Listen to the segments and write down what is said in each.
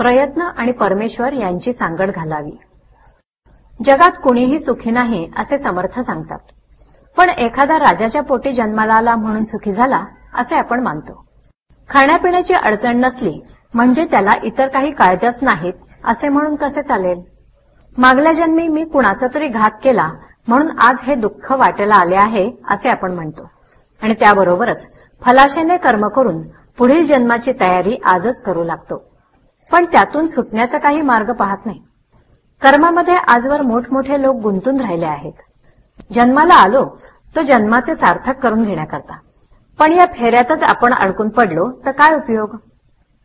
प्रयत्न आणि परमेश्वर यांची सांगड घालावी. जगात कुणीही सुखी नाही असे समर्थ सांगतात. पण एखादा राजाच्या पोटी जन्माला आला म्हणून सुखी झाला असे आपण मानतो. खाण्यापिण्याची अडचण नसली म्हणजे त्याला इतर काही काळजाच नाहीत असे म्हणून कसे चालेल? मागल्या जन्मी मी कुणाचा तरी घात केला म्हणून आज हे दुःख वाटेला आले आहे असे आपण म्हणतो. आणि त्याबरोबरच फलाशेने कर्म करून पुढील जन्माची तयारी आजच करू लागतो. पण त्यातून सुटण्याचा काही मार्ग पाहत नाही. कर्मामध्ये आजवर मोठमोठे लोक गुंतून राहिले आहेत. जन्माला आलो तो जन्माचे सार्थक करून घेण्याकरता. पण या फेऱ्यातच आपण अडकून पडलो तर काय उपयोग?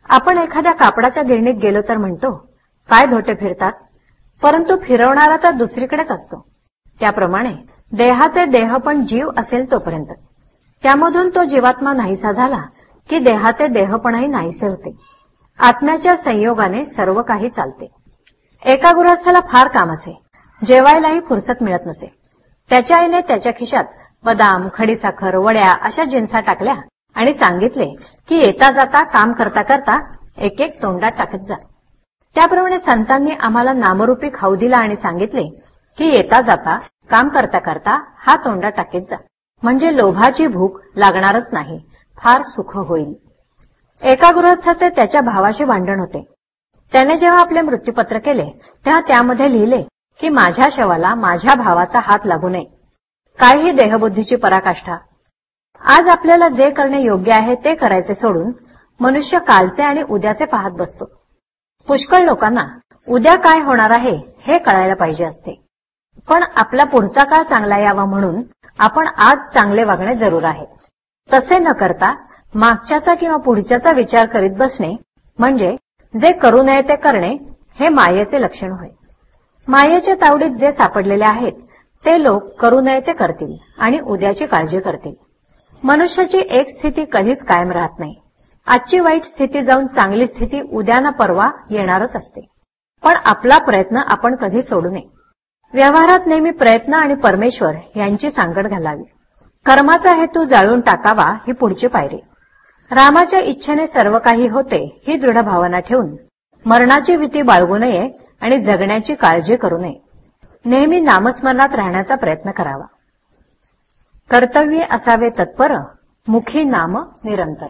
आपण एखाद्या कापडाच्या गिरणीत गेलो तर म्हणतो काय धोटे फिरतात? परंतु फिरवणारा तर दुसरीकडेच असतो. त्याप्रमाणे देहाचे देह पण जीव असेल तोपर्यंत. त्यामधून तो जीवात्मा नाहीसा झाला की देहाचे देहपणही नाहीसे होते. आत्म्याच्या संयोगाने सर्व काही चालते. एका गृहस्थाला फार काम असे. जेवायलाही फुरसत मिळत नसे. त्याच्या आईने त्याच्या खिशात बदाम खडीसाखर वड्या अशा जिन्सा टाकल्या आणि सांगितले की येता जाता काम करता करता एक एक तोंडात टाकत जा. त्याप्रमाणे संतांनी आम्हाला नामरूपी खाऊ दिला आणि सांगितले की येता जाता काम करता करता हा तोंडात टाकीत जा. म्हणजे लोभाची भूक लागणारच नाही. फार सुख होईल. एका गृहस्थाचे त्याच्या भावाशी भांडण होते. त्याने जेव्हा आपले मृत्यूपत्र केले तेव्हा त्यामध्ये लिहिले की माझ्या शवाला माझ्या भावाचा हात लागू नये. काय ही देहबुद्धीची पराकाष्ठा. आज आपल्याला जे करणे योग्य आहे ते करायचे सोडून मनुष्य कालचे आणि उद्याचे पाहत बसतो. पुष्कळ लोकांना उद्या काय होणार आहे हे कळायला पाहिजे असते. पण आपला पुढचा काळ चांगला यावा म्हणून आपण आज चांगले वागणे जरूर आहे. तसे न करता मागच्याचा किंवा पुढच्याचा विचार करीत बसणे म्हणजे जे करू नये ते करणे हे मायेचे लक्षण होय. मायेच्या तावडीत जे सापडलेले आहेत ते लोक करू नये ते करतील आणि उद्याची काळजी करतील. मनुष्याची एक स्थिती कधीच कायम राहत नाही. आजची वाईट स्थिती जाऊन चांगली स्थिती उद्या ना परवा येणारच असते. पण आपला प्रयत्न आपण कधी सोडू नये. व्यवहारात नेहमी प्रयत्न आणि परमेश्वर यांची सांगड घालावी. कर्माचा हेतू जाळून टाकावा ही पुढची पायरी. रामाच्या इच्छेने सर्व काही होते ही दृढ भावना ठेवून मरणाची भीती बाळगू नये आणि जगण्याची काळजी करू नये. नेहमी नामस्मरणात राहण्याचा प्रयत्न करावा. कर्तव्य असावे तत्पर मुखी नाम निरंतर.